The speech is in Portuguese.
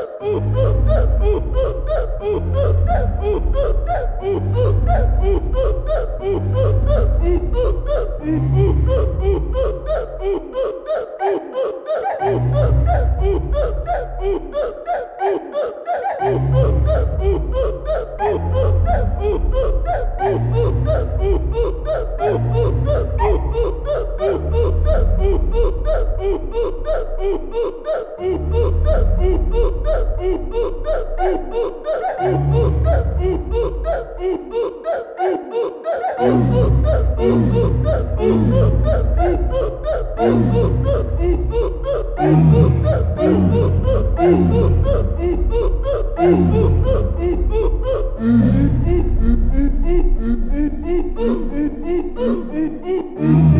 Uh! Mm-hmm.